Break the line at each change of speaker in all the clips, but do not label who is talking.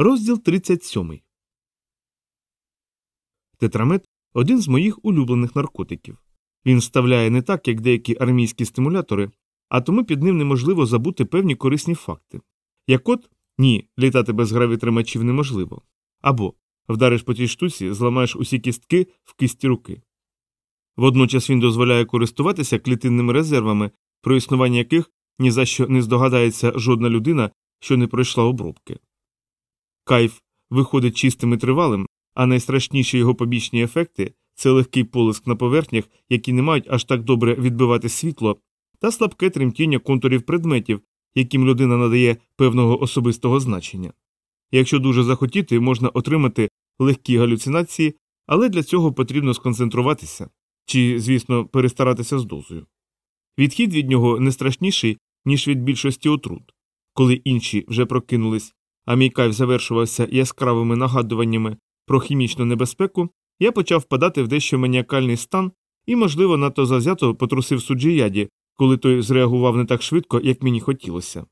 Розділ 37. Тетрамет один з моїх улюблених наркотиків. Він вставляє не так, як деякі армійські стимулятори, а тому під ним неможливо забути певні корисні факти. Як от ні, літати без гравітримачів неможливо. Або вдариш по тій штуці, зламаєш усі кістки в кисті руки. Водночас він дозволяє користуватися клітинними резервами, про існування яких ні за що не здогадається жодна людина, що не пройшла обробки. Кайф виходить чистим і тривалим, а найстрашніші його побічні ефекти це легкий полиск на поверхнях, які не мають аж так добре відбивати світло, та слабке тремтіння контурів предметів, яким людина надає певного особистого значення. Якщо дуже захотіти, можна отримати легкі галюцинації, але для цього потрібно сконцентруватися чи, звісно, перестаратися з дозою. Відхід від нього не страшніший, ніж від більшості отрут. Коли інші вже прокинулись, а мій кайф завершувався яскравими нагадуваннями про хімічну небезпеку, я почав впадати в дещо маніакальний стан і, можливо, надто завзято потрусив суджіяді, коли той зреагував не так швидко, як мені хотілося.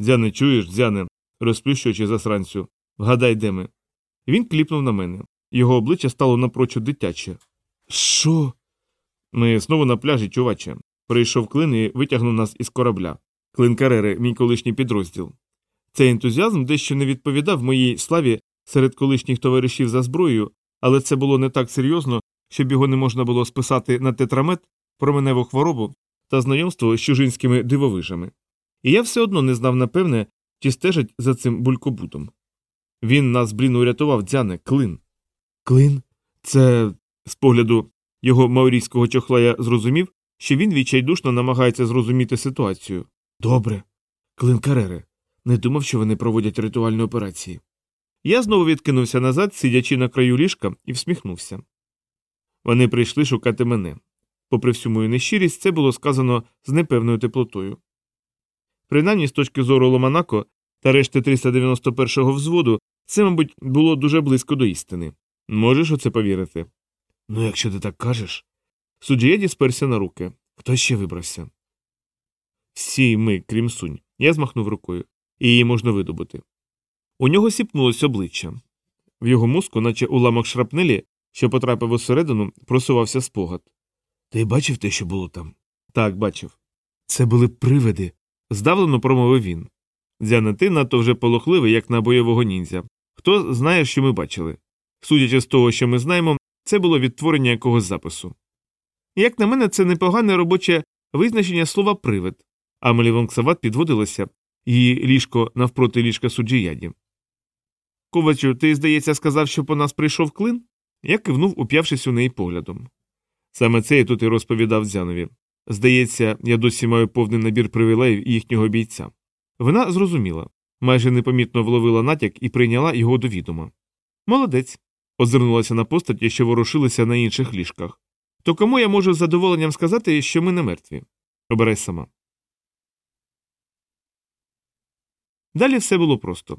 Дзяне, чуєш, дзяне, розплющуючи засранцю, вгадай, де ми. Він кліпнув на мене. Його обличчя стало напрочуд дитяче. Що? Ми знову на пляжі, чуваче. Прийшов клин і витягнув нас із корабля. Клин Карери, мій колишній підрозділ. Цей ентузіазм дещо не відповідав моїй славі серед колишніх товаришів за зброєю, але це було не так серйозно, щоб його не можна було списати на тетрамет, променеву хворобу та знайомство з чужинськими дивовижами. І я все одно не знав напевне, чи стежить за цим булькобутом. Він нас, блін, урятував, дзяне, клин. Клин? Це. з погляду його маорійського чохла я зрозумів, що він відчайдушно намагається зрозуміти ситуацію. Добре. Клин Карери. Не думав, що вони проводять ритуальні операції. Я знову відкинувся назад, сидячи на краю ліжка, і всміхнувся. Вони прийшли шукати мене. Попри всю мою нещирість, це було сказано з непевною теплотою. Принаймні, з точки зору Ломанако та решти 391-го взводу, це, мабуть, було дуже близько до істини. Можеш у це повірити? Ну, якщо ти так кажеш. Суджієді сперся на руки. Хто ще вибрався? Всі ми, крім сунь. Я змахнув рукою. І її можна видобути. У нього сіпнулось обличчя. В його мозку, наче уламок шрапнелі, що потрапив усередину, просувався спогад. Ти бачив те, що було там? Так, бачив. Це були привиди, здавлено промовив він. Дзяна, ти надто вже полохливий, як на бойового ніндзя. Хто знає, що ми бачили? Судячи з того, що ми знаємо, це було відтворення якогось запису. Як на мене, це непогане робоче визначення слова привид. Амелі Вонксават підводилася, її ліжко навпроти ліжка суджіяді. Ковачу, ти, здається, сказав, що по нас прийшов клин? Я кивнув, уп'явшись у неї поглядом. Саме це я тут і розповідав Дзянові. Здається, я досі маю повний набір привілеїв їхнього бійця. Вона зрозуміла, майже непомітно вловила натяк і прийняла його до відома. Молодець. озирнулася на постаті, що ворушилися на інших ліжках. То кому я можу з задоволенням сказати, що ми не мертві? Обирай сама. Далі все було просто.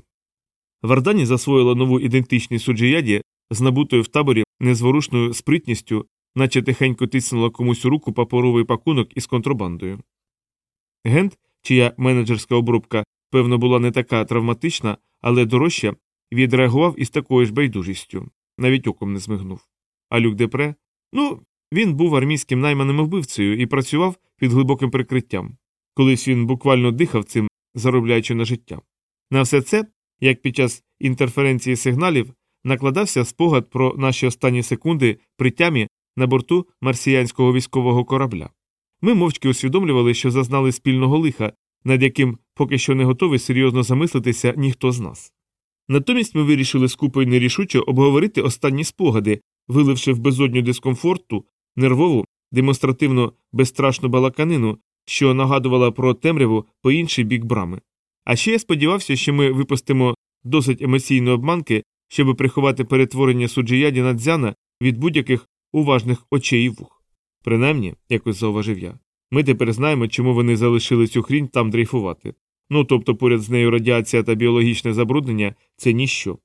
Вардані засвоїла нову ідентичність суджіяді з набутою в таборі незворушною спритністю, наче тихенько тиснула комусь у руку паперовий пакунок із контрабандою. Гент, чия менеджерська обробка, певно, була не така травматична, але дорожча, відреагував із такою ж байдужістю, навіть оком не змигнув. А Люк Депре, ну, він був армійським найманим вбивцею і працював під глибоким прикриттям. Колись він буквально дихав цим, заробляючи на життя. На все це, як під час інтерференції сигналів, накладався спогад про наші останні секунди при тямі на борту марсіянського військового корабля. Ми мовчки усвідомлювали, що зазнали спільного лиха, над яким поки що не готовий серйозно замислитися ніхто з нас. Натомість ми вирішили скупо й нерішуче обговорити останні спогади, виливши в безодню дискомфорту, нервову, демонстративно безстрашну балаканину, що нагадувала про темряву по інший бік брами. А ще я сподівався, що ми випустимо досить емоційної обманки, щоб приховати перетворення суджіяді Надзяна від будь-яких уважних очей і вух. Принаймні, якось зауважив я, ми тепер знаємо, чому вони залишили цю хрінь там дрейфувати. Ну тобто поряд з нею радіація та біологічне забруднення це ніщо.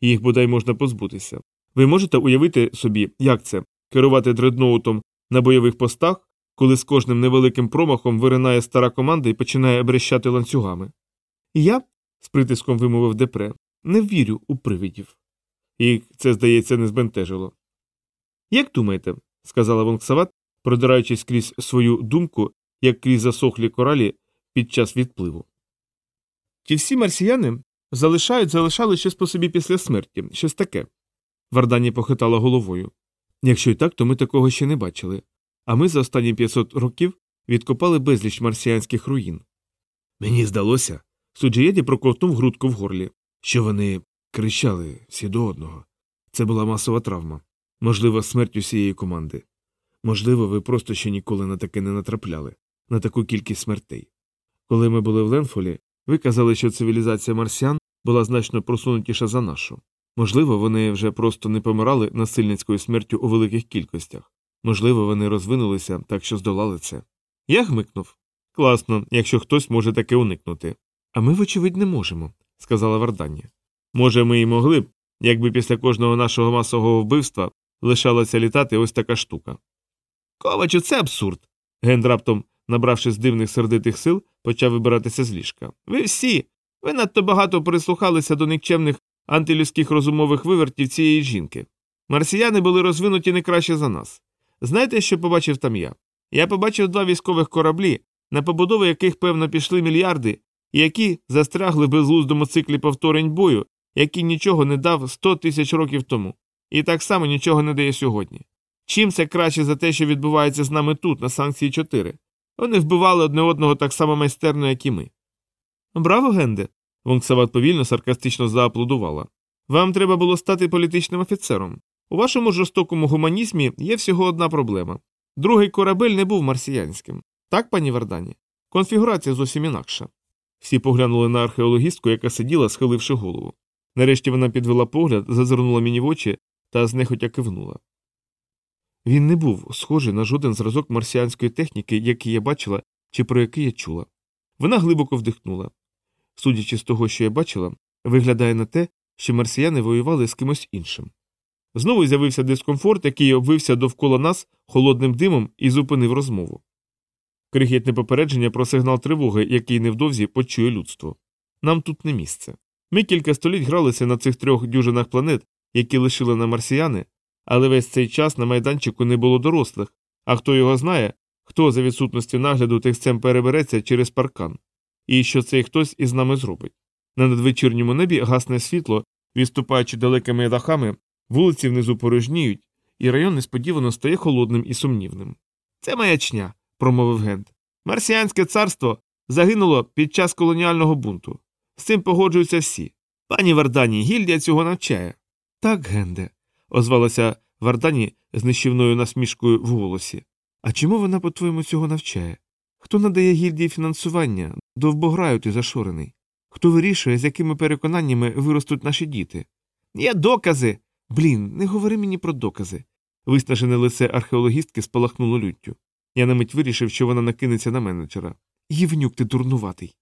Їх бодай можна позбутися. Ви можете уявити собі, як це керувати дредноутом на бойових постах, коли з кожним невеликим промахом виринає стара команда і починає брещати ланцюгами. Я, з притиском вимовив депре, не вірю у привидів. І це, здається, не збентежило. Як думаєте, сказала Вонксават, продираючись крізь свою думку, як крізь засохлі коралі під час відпливу. Чи всі марсіяни залишають, залишали щось по собі після смерті, щось таке. Вардані похитала головою. Якщо й так, то ми такого ще не бачили. А ми за останні 500 років відкопали безліч марсіанських руїн. Мені здалося, Суджієді проковтнув грудку в горлі, що вони кричали всі до одного. Це була масова травма, можливо, смерть усієї команди. Можливо, ви просто ще ніколи на таке не натрапляли, на таку кількість смертей. Коли ми були в Ленфолі, ви казали, що цивілізація марсіан була значно просунутіша за нашу. Можливо, вони вже просто не помирали насильницькою смертю у великих кількостях. Можливо, вони розвинулися, так що здолали це. Я гмикнув. Класно, якщо хтось може таке уникнути. А ми, вочевидь, не можемо, сказала Вардані. Може, ми і могли б, якби після кожного нашого масового вбивства лишалася літати ось така штука. Ковачу, це абсурд. Ген раптом, набравши з дивних сердитих сил, почав вибиратися з ліжка. Ви всі. Ви надто багато прислухалися до никчемних антилюдських розумових вивертів цієї жінки. Марсіяни були розвинуті не краще за нас. Знаєте, що побачив там я? Я побачив два військових кораблі, на побудову яких, певно, пішли мільярди, які застрягли в безглуздому циклі повторень бою, який нічого не дав 100 тисяч років тому, і так само нічого не дає сьогодні. Чим це краще за те, що відбувається з нами тут, на санкції 4? Вони вбивали одне одного так само майстерно, як і ми. Браво, Генде. Вонксават повільно саркастично зааплодувала. Вам треба було стати політичним офіцером. У вашому жорстокому гуманізмі є всього одна проблема. Другий корабель не був марсіянським. Так, пані Вардані? Конфігурація зовсім інакша. Всі поглянули на археологістку, яка сиділа, схиливши голову. Нарешті вона підвела погляд, зазирнула мені в очі та знехотя кивнула. Він не був схожий на жоден зразок марсіанської техніки, який я бачила чи про який я чула. Вона глибоко вдихнула. Судячи з того, що я бачила, виглядає на те, що марсіяни воювали з кимось іншим. Знову з'явився дискомфорт, який обвився довкола нас холодним димом і зупинив розмову. Крихітне попередження про сигнал тривоги, який невдовзі почує людство. Нам тут не місце. Ми кілька століть гралися на цих трьох дюжинах планет, які лишили на марсіяни, але весь цей час на майданчику не було дорослих, а хто його знає, хто за відсутності нагляду тихцем перебереться через паркан, і що цей хтось із нами зробить. На надвечірньому небі гасне світло, відступаючи далекими дахами, вулиці внизу порожніють, і район несподівано стає холодним і сумнівним. Це маячня, промовив Гент. Марсіанське царство загинуло під час колоніального бунту. З цим погоджуються всі. Пані Вардані, гільдія цього навчає. Так, Генде, озвалася Вардані з нищівною насмішкою в голосі. А чому вона, по-твоєму, цього навчає? Хто надає гільдії фінансування, довбограю ти зашорений? Хто вирішує, з якими переконаннями виростуть наші діти? Є докази. Блін, не говори мені про докази. Виснажене лице археологістки спалахнуло люттю. Я на мить вирішив, що вона накинеться на менеджера. Євнюк, ти дурнуватий.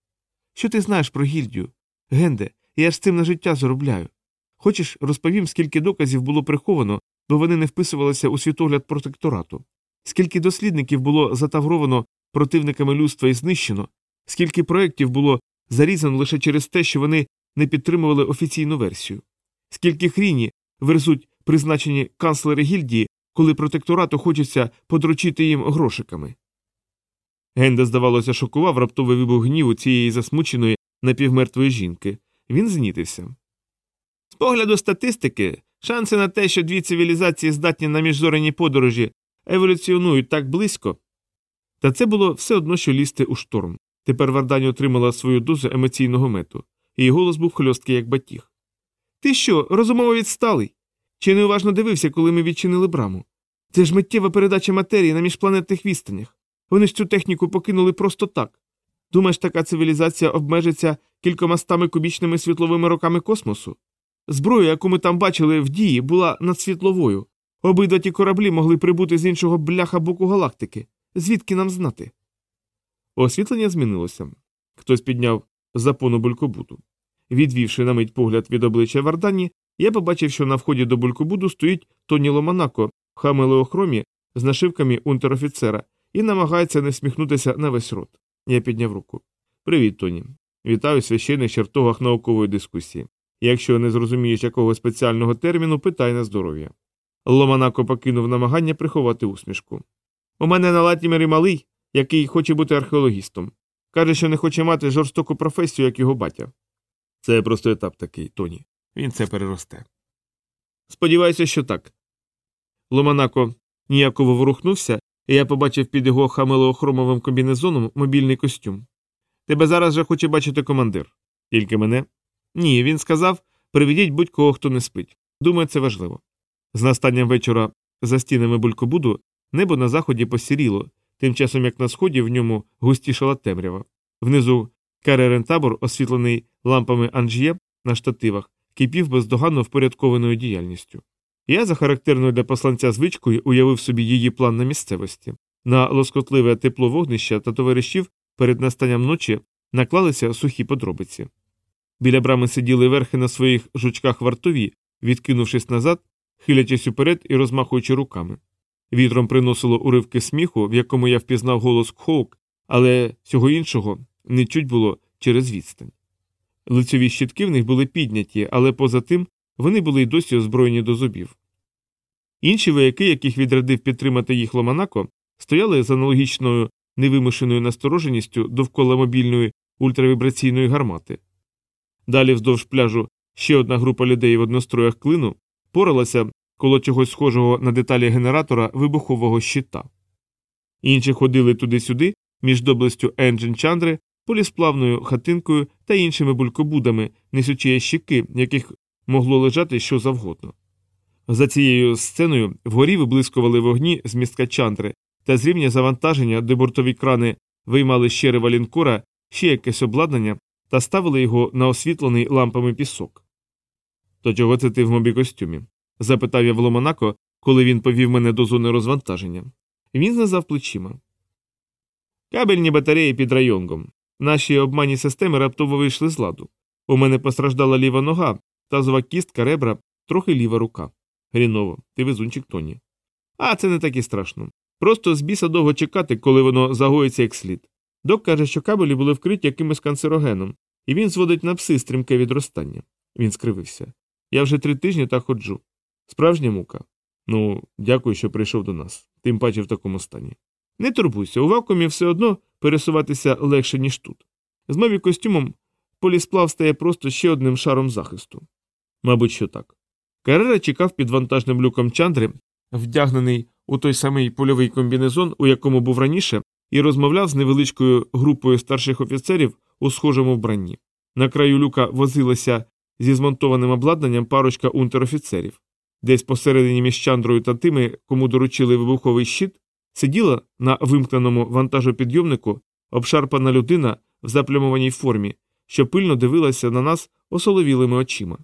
Що ти знаєш про гільдію? Генде, я ж з цим на життя заробляю. Хочеш, розповім, скільки доказів було приховано, бо вони не вписувалися у світогляд протекторату, скільки дослідників було затавровано противниками людства і знищено, скільки проєктів було зарізано лише через те, що вони не підтримували офіційну версію, скільки хріні верзуть призначені канцлери гільдії, коли протекторату хочеться подручити їм грошиками. Генда, здавалося, шокував раптовий вибух гніву цієї засмученої напівмертвої жінки. Він знітився. З погляду статистики, шанси на те, що дві цивілізації здатні на міжзорені подорожі еволюціонують так близько. Та це було все одно, що лізти у шторм. Тепер Вардані отримала свою дозу емоційного мету, її голос був хльосткий, як батіг. Ти що, розумово відсталий? Чи неуважно дивився, коли ми відчинили браму? Це ж миттєва передача матерії на міжпланетних відстанях. Вони ж цю техніку покинули просто так. Думаєш, така цивілізація обмежиться кількома стами кубічними світловими роками космосу? Зброя, яку ми там бачили в дії, була надсвітловою. Обидва ті кораблі могли прибути з іншого бляха боку галактики. Звідки нам знати? Освітлення змінилося. Хтось підняв запону булькобуту. Відвівши на мить погляд від обличчя Вардані, я побачив, що на вході до булькобуду стоїть Тоні Ломанако в хамелеохромі з нашивками унтерофіцера і намагається не всміхнутися на весь рот. Я підняв руку. Привіт, Тоні. Вітаю священних чертогах наукової дискусії. Якщо не зрозумієш якого спеціального терміну, питай на здоров'я. Ломанако покинув намагання приховати усмішку. У мене на Латімері малий, який хоче бути археологістом. Каже, що не хоче мати жорстоку професію, як його батя. Це просто етап такий, Тоні. Він це переросте. Сподіваюся, що так. Ломанако ніяково ворухнувся, і я побачив під його хамелеохромовим комбінезоном мобільний костюм. Тебе зараз же хоче бачити командир. Тільки мене? Ні, він сказав приведіть будь-кого, хто не спить. Думаю, це важливо. З настанням вечора за стінами булькобуду небо на заході посіріло, тим часом як на сході в ньому густішала темрява. Внизу каререн табор, освітлений лампами анж'є на штативах, кипів бездоганно впорядкованою діяльністю. Я за характерною для посланця звичкою уявив собі її план на місцевості. На лоскотливе тепло вогнища та товаришів перед настанням ночі наклалися сухі подробиці. Біля брами сиділи верхи на своїх жучках вартові, відкинувшись назад, хилячись уперед і розмахуючи руками. Вітром приносило уривки сміху, в якому я впізнав голос Кхоук, але всього іншого не чуть було через відстань. Лицьові щитки в них були підняті, але поза тим вони були й досі озброєні до зубів. Інші вояки, яких відрядив підтримати їх Ломанако, стояли з аналогічною невимушеною настороженістю довкола мобільної ультравібраційної гармати. Далі вздовж пляжу ще одна група людей в одностроях клину поралася коло чогось схожого на деталі генератора вибухового щита. Інші ходили туди-сюди між доблестю Енджин Чандри, полісплавною хатинкою та іншими булькобудами, несучи ящики, яких могло лежати що завгодно. За цією сценою вгорі виблискували вогні з містка Чандри, та з рівня завантаження, де бортові крани виймали з черева лінкора ще якесь обладнання та ставили його на освітлений лампами пісок. То чого це ти в мобі костюмі? запитав я в Ломанако, коли він повів мене до зони розвантаження. Він знизав плечима. Кабельні батареї під районгом. Наші обманні системи раптово вийшли з ладу. У мене постраждала ліва нога, тазова кістка, ребра, трохи ліва рука. Гріново, ти везунчик Тоні. А це не так і страшно. Просто з біса довго чекати, коли воно загоїться як слід. Док каже, що кабелі були вкриті якимось канцерогеном, і він зводить на пси стрімке відростання. Він скривився. Я вже три тижні так ходжу. Справжня мука. Ну, дякую, що прийшов до нас, тим паче в такому стані. Не турбуйся, у вакуумі все одно пересуватися легше, ніж тут. З мові костюмом полісплав стає просто ще одним шаром захисту. Мабуть, що так. Карера чекав під вантажним люком Чандри, вдягнений у той самий польовий комбінезон, у якому був раніше, і розмовляв з невеличкою групою старших офіцерів у схожому вбранні. На краю люка возилася зі змонтованим обладнанням парочка унтерофіцерів. Десь посередині між Чандрою та тими, кому доручили вибуховий щит, сиділа на вимкненому вантажопідйомнику обшарпана людина в заплямованій формі, що пильно дивилася на нас осоловілими очима.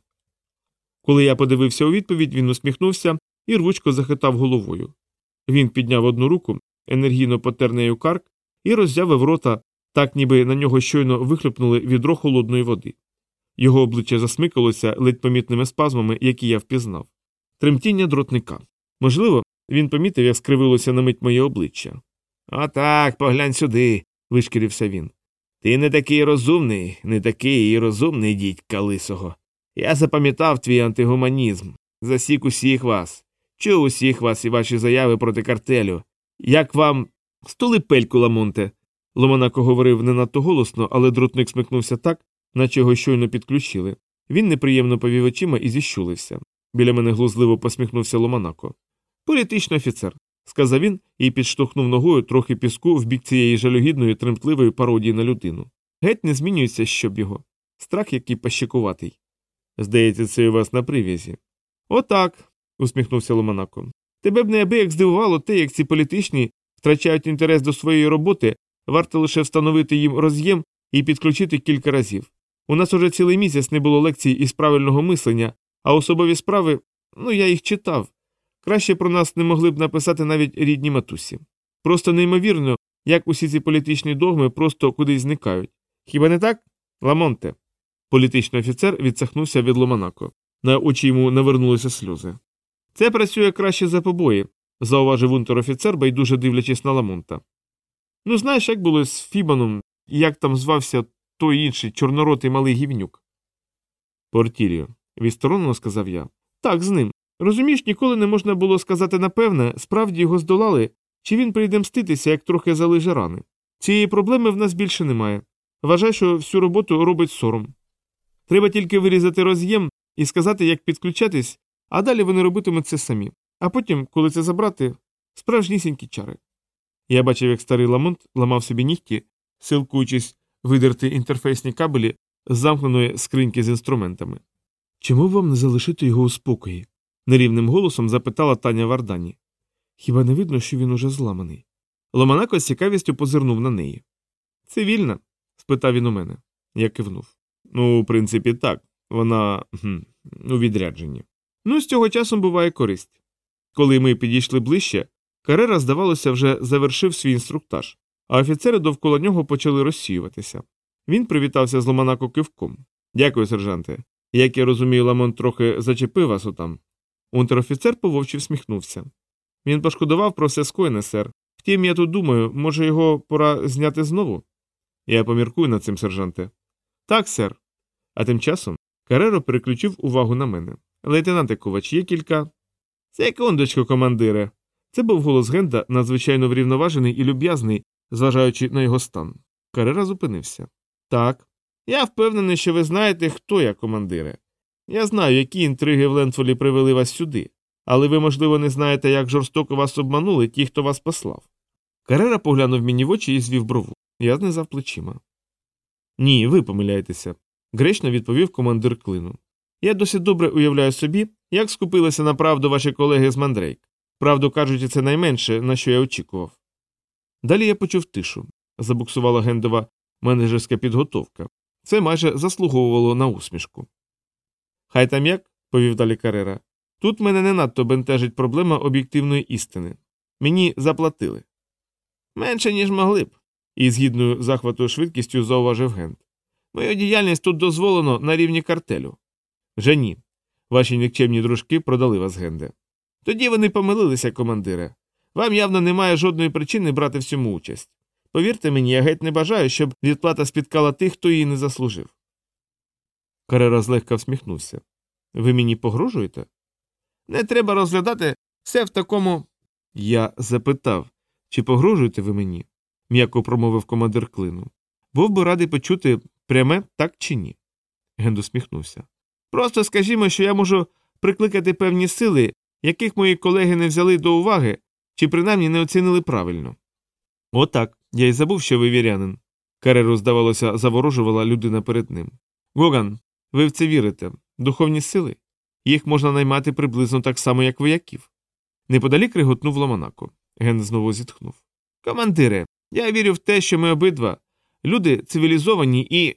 Коли я подивився у відповідь, він усміхнувся і рвучко захитав головою. Він підняв одну руку, енергійно потер нею карк і роззявив рота, так ніби на нього щойно вихлюпнули відро холодної води. Його обличчя засмикалося ледь помітними спазмами, які я впізнав. Тремтіння дротника. Можливо, він помітив, як скривилося на мить моє обличчя. «А так, поглянь сюди, вишкірився він. Ти не такий розумний, не такий і розумний дідька лисого. Я запам'ятав твій антигуманізм, засік усіх вас, чув усіх вас і ваші заяви проти картелю. Як вам. Столи пельку, Ламонте. Ломанако говорив не надто голосно, але дротник смикнувся так, наче його щойно підключили. Він неприємно повів очима і зіщулився. Біля мене глузливо посміхнувся Ломанако. Політичний офіцер, сказав він і підштовхнув ногою трохи піску в бік цієї жалюгідної тремтливої пародії на людину. Геть не змінюється, щоб його. Страх який пащикуватий. Здається, це у вас на прив'язі. Отак. усміхнувся Ломанако. Тебе б неабияк здивувало те, як ці політичні втрачають інтерес до своєї роботи, варто лише встановити їм роз'єм і підключити кілька разів. У нас уже цілий місяць не було лекцій із правильного мислення, а особові справи, ну я їх читав. Краще про нас не могли б написати навіть рідні матусі. Просто неймовірно, як усі ці політичні догми просто кудись зникають. Хіба не так? Ламонте. Політичний офіцер відсахнувся від Ломанако. На очі йому навернулися сльози. Це працює краще за побої, зауважив унтер-офіцер, байдуже дивлячись на Ламонта. Ну, знаєш, як було з Фібаном, як там звався той інший чорноротий малий гівнюк. Портіріо, відсторонено сказав я. Так, з ним. Розумієш, ніколи не можна було сказати напевне, справді його здолали, чи він прийде мститися, як трохи залиже рани. Цієї проблеми в нас більше немає. Вважай, що всю роботу робить сором. Треба тільки вирізати роз'єм і сказати, як підключатись, а далі вони робитимуть це самі. А потім, коли це забрати, справжнісінькі чари. Я бачив, як старий ламонт ламав собі нігті, силкуючись видерти інтерфейсні кабелі з замкненої скриньки з інструментами. Чому вам не залишити його у спокої? Нерівним голосом запитала Таня Вардані. Хіба не видно, що він уже зламаний? Ломанако з цікавістю позирнув на неї. Цивільна? спитав він у мене. Я кивнув. Ну, в принципі, так. Вона хм, у відрядженні. Ну, з цього часом буває користь. Коли ми підійшли ближче, Карера, здавалося, вже завершив свій інструктаж, а офіцери довкола нього почали розсіюватися. Він привітався з Ломанако кивком. Дякую, сержанте. Як я розумію, Ламон трохи зачепив вас отам. Унтер-офіцер по-вовчі всміхнувся. Він пошкодував про все скоєне, сер. Втім, я тут думаю, може, його пора зняти знову? Я поміркую над цим, сержанте. Так, сер. А тим часом Кареро переключив увагу на мене. Лейтенанте Ковач, є кілька. Секундочку, командире. Це був голос Генда, надзвичайно врівноважений і люб'язний, зважаючи на його стан. Карера зупинився. Так. Я впевнений, що ви знаєте, хто я, командире. Я знаю, які інтриги в Ленфолі привели вас сюди, але ви, можливо, не знаєте, як жорстоко вас обманули ті, хто вас послав. Карера поглянув мені в очі і звів брову. Я знизав плечима. Ні, ви помиляєтеся, гречно відповів командир клину. Я досить добре уявляю собі, як скупилися на правду ваші колеги з Мандрейк. Правду кажучи, це найменше, на що я очікував. Далі я почув тишу. Забуксувала гендова менеджерська підготовка. Це майже заслуговувало на усмішку. Хай там як, повів далі Карера. Тут мене не надто бентежить проблема об'єктивної істини. Мені заплатили. Менше, ніж могли б, і з гідною захватою швидкістю зауважив Гент. Мою діяльність тут дозволено на рівні картелю. Вже ні. Ваші нікчемні дружки продали вас, Генде. Тоді вони помилилися, командире. Вам явно немає жодної причини брати в цьому участь. Повірте мені, я геть не бажаю, щоб відплата спіткала тих, хто її не заслужив. Карера злегка всміхнувся. Ви мені погрожуєте? Не треба розглядати все в такому. Я запитав, чи погрожуєте ви мені? м'яко промовив командир клину. Був би радий почути пряме так чи ні. Ген усміхнувся. Просто скажімо, що я можу прикликати певні сили, яких мої колеги не взяли до уваги чи принаймні не оцінили правильно. Отак, я й забув, що ви вірянин. Кареру, здавалося, заворожувала людина перед ним. Гоган, ви в це вірите? Духовні сили? Їх можна наймати приблизно так само, як вояків. Неподалік реготнув Ломанако. Ген знову зітхнув. Командире, я вірю в те, що ми обидва люди цивілізовані і.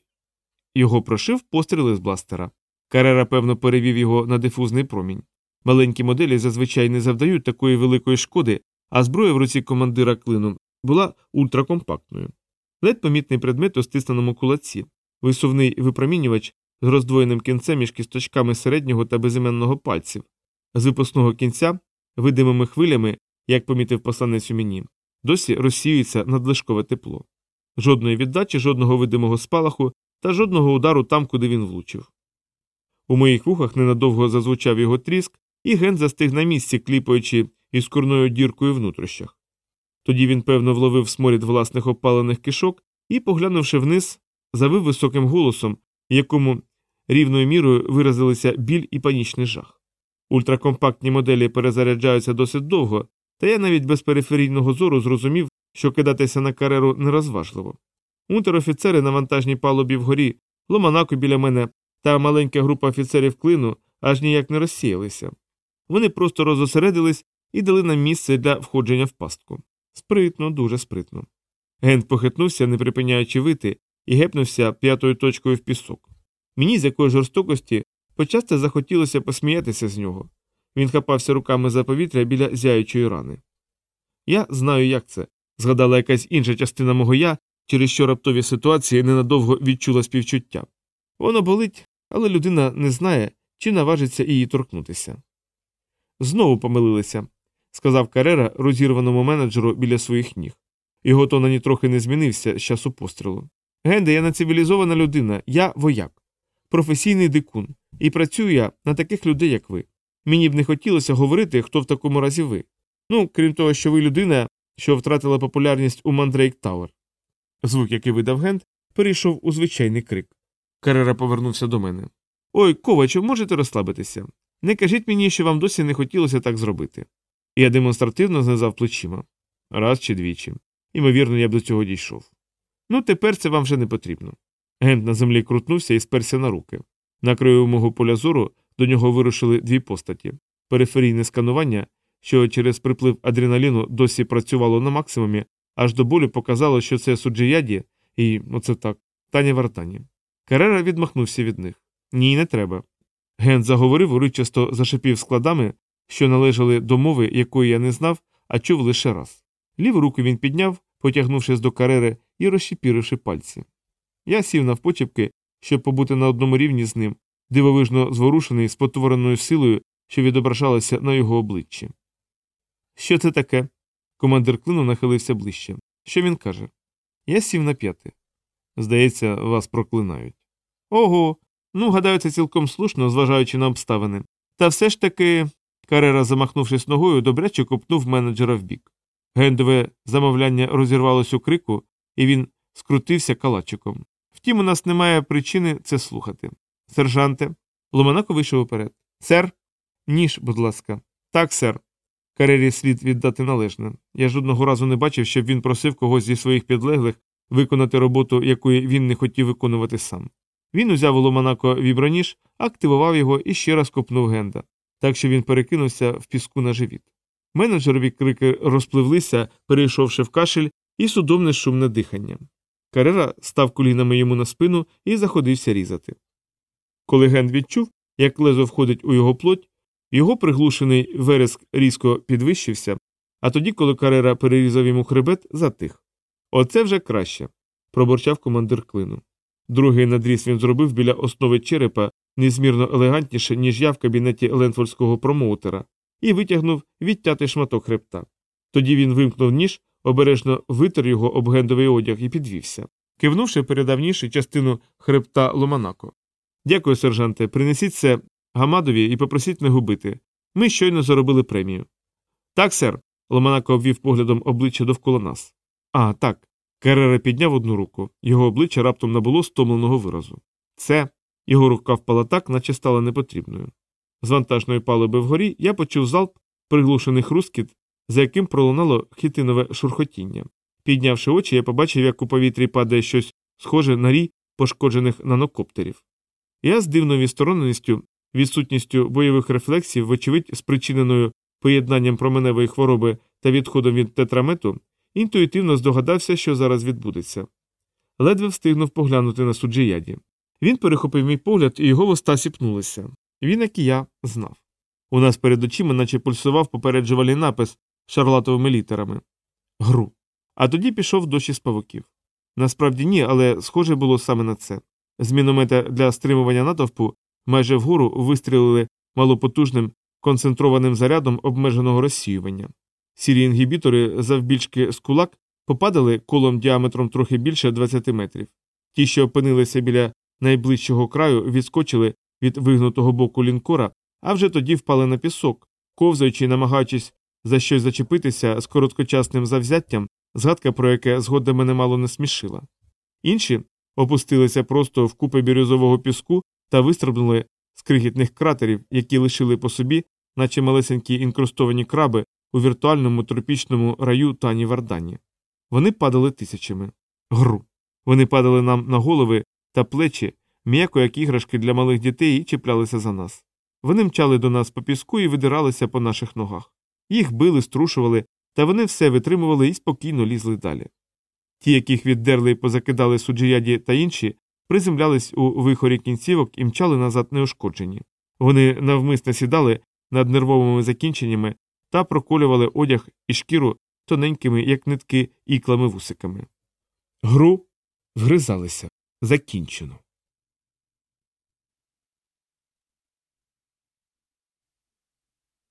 Його прошив постріли з бластера. Карера, певно, перевів його на дифузний промінь. Маленькі моделі зазвичай не завдають такої великої шкоди, а зброя в руці командира клину була ультракомпактною. Ледь помітний предмет у стисненому кулаці, висувний випромінювач з роздвоєним кінцем між кісточками середнього та безіменного пальців, з випускного кінця, видимими хвилями, як помітив посланець у мені, досі розсіюється надлишкове тепло. Жодної віддачі, жодного видимого спалаху та жодного удару там, куди він влучив. У моїх вухах ненадовго зазвучав його тріск, і ген застиг на місці, кліпаючи із курною діркою в нутрощах. Тоді він, певно, вловив сморід власних опалених кишок і, поглянувши вниз, завив високим голосом, якому рівною мірою виразилися біль і панічний жах. Ультракомпактні моделі перезаряджаються досить довго, та я навіть без периферійного зору зрозумів, що кидатися на кареру нерозважливо. Унтер-офіцери на вантажній палубі вгорі, ломанаку біля мене та маленька група офіцерів клину аж ніяк не розсіялися. Вони просто розосередились і дали нам місце для входження в пастку. Спритно, дуже спритно. Гент похитнувся, не припиняючи вити, і гепнувся п'ятою точкою в пісок. Мені з якої жорстокості почасти захотілося посміятися з нього. Він хапався руками за повітря біля зяючої рани. Я знаю, як це, згадала якась інша частина мого я, через що раптові ситуації ненадовго відчула співчуття. Воно болить, але людина не знає, чи наважиться її торкнутися. Знову помилилися, сказав Карера розірваному менеджеру біля своїх ніг. Його тон ані трохи не змінився з часу пострілу. Генде, я не цивілізована людина, я вояк, професійний дикун. І працюю я на таких людей, як ви. Мені б не хотілося говорити, хто в такому разі ви. Ну, крім того, що ви людина, що втратила популярність у Мандрейк Тауер. Звук, який видав Гент, перейшов у звичайний крик. Карера повернувся до мене. Ой, ковачу, можете розслабитися. Не кажіть мені, що вам досі не хотілося так зробити. Я демонстративно знизав плечима. Раз чи двічі. Імовірно, я б до цього дійшов. Ну, тепер це вам вже не потрібно. Гент на землі крутнувся і сперся на руки. На краю мого поля зору до нього вирушили дві постаті периферійне сканування, що через приплив адреналіну досі працювало на максимумі, аж до болю показало, що це суджияді і, оце так, тані вартані. Карера відмахнувся від них. Ні, не треба. Ген заговорив, уричасто зашипів складами, що належали до мови, якої я не знав, а чув лише раз. Ліву руку він підняв, потягнувшись до карери і розщепіривши пальці. Я сів навпочепки, щоб побути на одному рівні з ним, дивовижно зворушений спотвореною силою, що відображалася на його обличчі. Що це таке? Командир клину нахилився ближче. Що він каже? Я сів на п'яти. Здається, вас проклинають. Ого. Ну, гадаю, це цілком слушно, зважаючи на обставини. Та все ж таки. Карера, замахнувшись ногою, добряче копнув менеджера вбік. Гендове замовляння розірвалось у крику, і він скрутився калачиком. Втім, у нас немає причини це слухати. Сержанте. Ломанако вийшов уперед. Сер? Ніж, будь ласка. Так, сер. Карері слід віддати належне. Я жодного разу не бачив, щоб він просив когось зі своїх підлеглих виконати роботу, якої він не хотів виконувати сам. Він узяв у Ломанако віброніж, активував його і ще раз копнув генда, так що він перекинувся в піску на живіт. Менеджерові крики розпливлися, перейшовши в кашель і судомне шумне дихання. Карера став колінами йому на спину і заходився різати. Коли Ген відчув, як лезо входить у його плоть, його приглушений вереск різко підвищився, а тоді, коли Карера перерізав йому хребет, затих. Оце вже краще, пробурчав командир клину. Другий надріз він зробив біля основи черепа незмірно елегантніше, ніж я в кабінеті Ленфордського промоутера, і витягнув відтятий шматок хребта. Тоді він вимкнув ніж, обережно витер його об гендовий одяг і підвівся, кивнувши передавніше частину хребта Ломанако. Дякую, сержанте, принесіть це гамадові і попросіть не губити. Ми щойно заробили премію. Так, сер. Ломанако обвів поглядом обличчя довкола нас. А, так. Керера підняв одну руку, його обличчя раптом набуло стомленого виразу. Це його рука впала так, наче стала непотрібною. З вантажної палуби вгорі я почув залп, приглушений хрускіт, за яким пролунало хітинове шурхотіння. Піднявши очі, я побачив, як у повітрі падає щось схоже на рій пошкоджених нанокоптерів. Я з дивною відстороненістю, відсутністю бойових рефлексів, вочевидь, спричиненою поєднанням променевої хвороби та відходом від тетрамету, інтуїтивно здогадався, що зараз відбудеться. Ледве встигнув поглянути на суджияді. Він перехопив мій погляд, і його вуста сіпнулися. Він, як і я, знав. У нас перед очима наче пульсував попереджувальний напис шарлатовими літерами Гру. А тоді пішов дощ із павуків. Насправді ні, але схоже було саме на це. З міномета для стримування натовпу майже вгору вистрілили малопотужним концентрованим зарядом обмеженого розсіювання. Сірі інгібітори завбільшки з кулак попадали колом діаметром трохи більше 20 метрів. Ті, що опинилися біля найближчого краю, відскочили від вигнутого боку лінкора, а вже тоді впали на пісок, ковзаючи намагаючись за щось зачепитися з короткочасним завзяттям, згадка про яке згодом мене мало не смішила. Інші опустилися просто в купи бірюзового піску та вистрибнули з крихітних кратерів, які лишили по собі, наче малесенькі інкрустовані краби у віртуальному тропічному раю Тані Вардані. Вони падали тисячами. Гру. Вони падали нам на голови та плечі, м'яко як іграшки для малих дітей і чіплялися за нас. Вони мчали до нас по піску і видиралися по наших ногах. Їх били, струшували, та вони все витримували і спокійно лізли далі. Ті, яких віддерли і позакидали суджияді та інші, приземлялись у вихорі кінцівок і мчали назад неушкоджені. Вони навмисно сідали над нервовими закінченнями та проколювали одяг і шкіру тоненькими, як нитки, іклами вусиками. Гру вгризалися закінчено.